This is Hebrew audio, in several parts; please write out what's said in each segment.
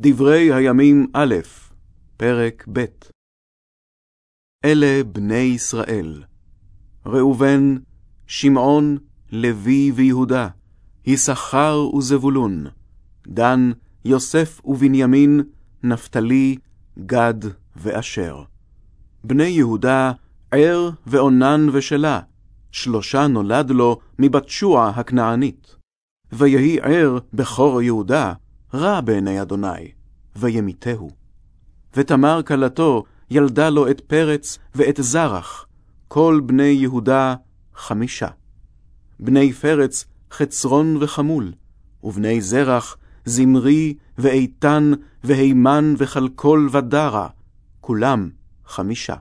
דברי הימים א', פרק ב'. אלה בני ישראל, ראובן, שמעון, לוי ויהודה, יששכר וזבולון, דן, יוסף ובנימין, נפתלי, גד ואשר. בני יהודה, ער ואונן ושלה, שלושה נולד לו מבת שוע הכנענית. ויהי ער בכור יהודה, רע בעיני אדוני, וימיתהו. ותמר כלתו ילדה לו את פרץ ואת זרח, כל בני יהודה חמישה. בני פרץ חצרון וחמול, ובני זרח זמרי ואיתן והימן וכלכל ודרה, כולם חמישה.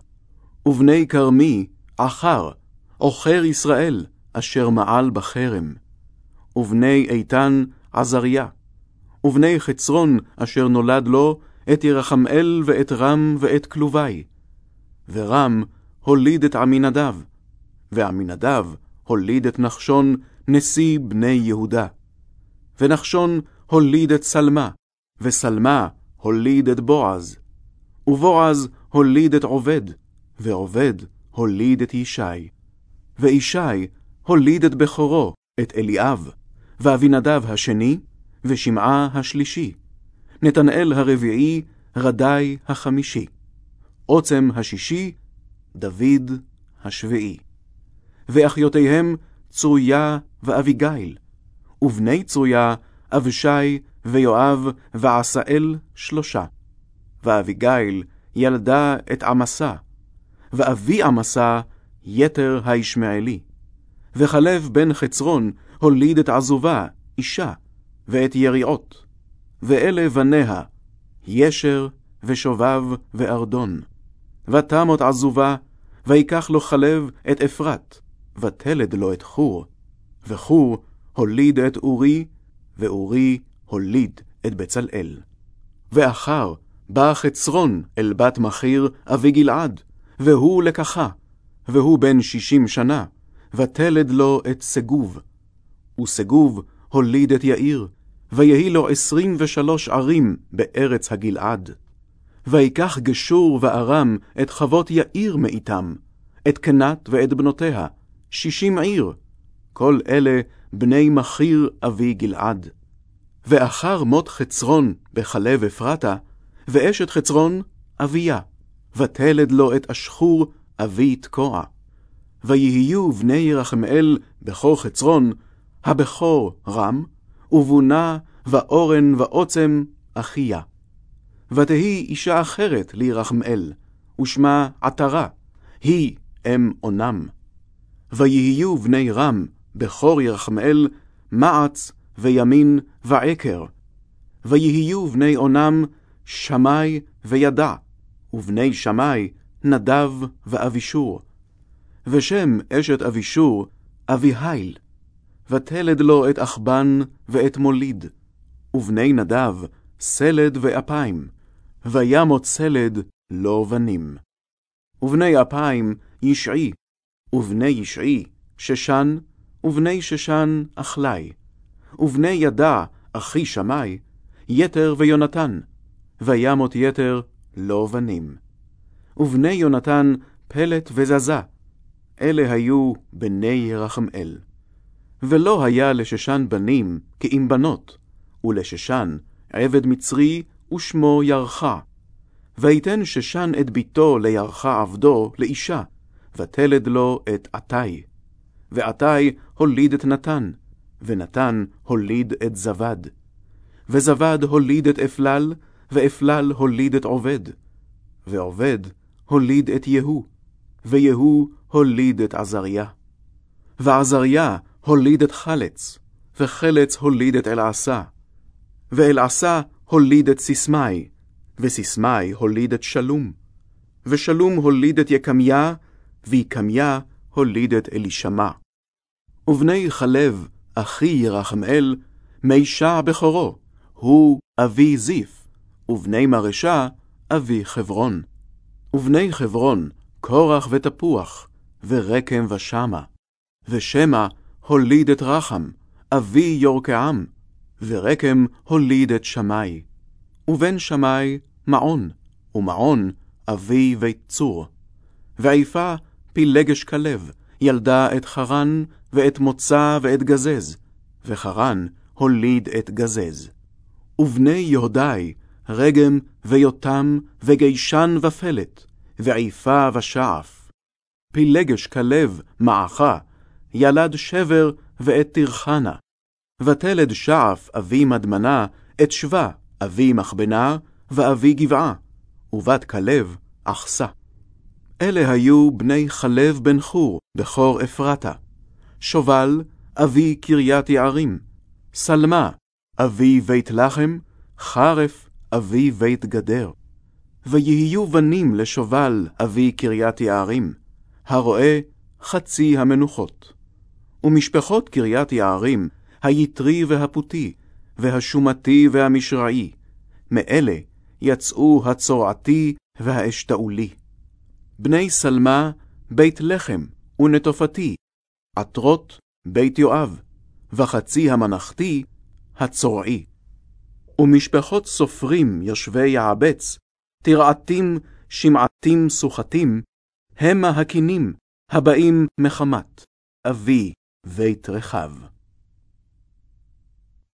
ובני כרמי עכר, עוכר ישראל, אשר מעל בחרם. ובני איתן עזריה. ובני חצרון אשר נולד לו, את ירחמאל ואת רם ואת כלובי. ורם הוליד את עמינדב, ועמינדב הוליד את נחשון, נשיא בני יהודה. ונחשון הוליד את סלמה, וסלמה הוליד את בועז. ובועז הוליד את עובד, ועובד הוליד את ישי. וישי הוליד את בכורו, את אליאב, ואבינדב השני, ושמעה השלישי, נתנאל הרביעי, רדי החמישי, עוצם השישי, דוד השביעי. ואחיותיהם צרויה ואביגיל, ובני צרויה, אבשי ויואב ועשאל שלושה. ואביגיל ילדה את עמסה, ואבי עמסה יתר הישמעאלי. וכלב בן חצרון הוליד את עזובה, אישה, ואת יריעות. ואלה בניה, ישר ושובב וארדון. ותמות עזובה, ויקח לו חלב את אפרת, ותלד לו את חור. וחור הוליד את אורי, ואורי הוליד את בצלאל. ואחר בא חצרון אל בת מחיר אבי גלעד, והוא לקחה, והוא בן שישים שנה, ותלד לו את סגוב. וסגוב הוליד את יאיר, ויהי לו עשרים ושלוש ערים בארץ הגלעד. ויקח גשור וארם את חוות יאיר מאיתם, את קנת ואת בנותיה, שישים עיר, כל אלה בני מחיר אבי גלעד. ואחר מות חצרון בחלב אפרתה, ואשת חצרון אביה, ותלד לו את אשחור אבי תקוע. ויהיו בני ירחמאל בכור חצרון, הבכור רם, ובונה ואורן ועוצם אחיה. ותהי אישה אחרת לירחמאל, ושמה עטרה, היא אם אונם. ויהיו בני רם, בכור ירחמאל, מעץ וימין ועקר. ויהיו בני אונם, שמי וידע, ובני שמי, נדב ואבישור. ושם אשת אבישור, אביהיל. ותלד לו את אחבן ואת מוליד, ובני נדב, סלד ואפיים, וימות סלד לא בנים. ובני אפיים, ישעי, ובני ישעי, ששן, ובני ששן, אחלי, ובני ידע, אחי שמי, יתר ויונתן, וימות יתר לא בנים. ובני יונתן, פלט וזזה, אלה היו בני ירחמאל. ולא היה לששן בנים כי אם בנות, ולששן עבד מצרי ושמו ירחה. ויתן ששן את ביתו לירחה עבדו לאישה, ותלד לו את עתי. ועתי הוליד את נתן, ונתן הוליד את זבד. וזבד הוליד את אפלל, ואפלל הוליד את עובד. ועובד הוליד את יהוא, ויהוא הוליד את עזריה. ועזריה הוליד את חלץ, וחלץ הוליד את אלעשה. ואלעשה הוליד את סיסמי, וסיסמי הוליד את שלום. ושלום הוליד את יקמיה, ויקמיה הוליד את אלישמע. ובני חלב, אחי ירחמאל, מישע בכורו, הוא אבי זיף, ובני מרשה, אבי חברון. ובני חברון, קורח ותפוח, ורקם ושמה. ושמע הוליד את רחם, אבי יורקעם, ורקם הוליד את שמי. ובן שמאי מעון, ומעון אבי בית צור. ועיפה פילגש כלב, ילדה את חרן, ואת מוצא ואת גזז, וחרן הוליד את גזז. ובני יהודאי, רגם ויותם, וגישן ופלט, ועיפה ושעף. פילגש כלב, מעכה, ילד שבר ואת תרחנה. ותלד שעף אבי מדמנה, את שבה אבי מחבנה, ואבי גבעה, ובת כלב אחסה. אלה היו בני חלב בן חור, בכור אפרתה. שובל, אבי קריית יערים. סלמה, אבי בית לחם, חרף, אבי בית גדר. ויהיו בנים לשובל, אבי קריית יערים, הרואה חצי המנוחות. ומשפחות קריית יערים, היתרי והפותי, והשומתי והמשרעי, מאלה יצאו הצורעתי והאשתאולי. בני סלמה, בית לחם, ונטופתי, עטרות, בית יואב, וחצי המנחתי, הצורעי. ומשפחות סופרים יושבי יעבץ, תרעתים, שמעתים, סוחתים, המה הקינים, הבאים מחמת, אבי בית רחב.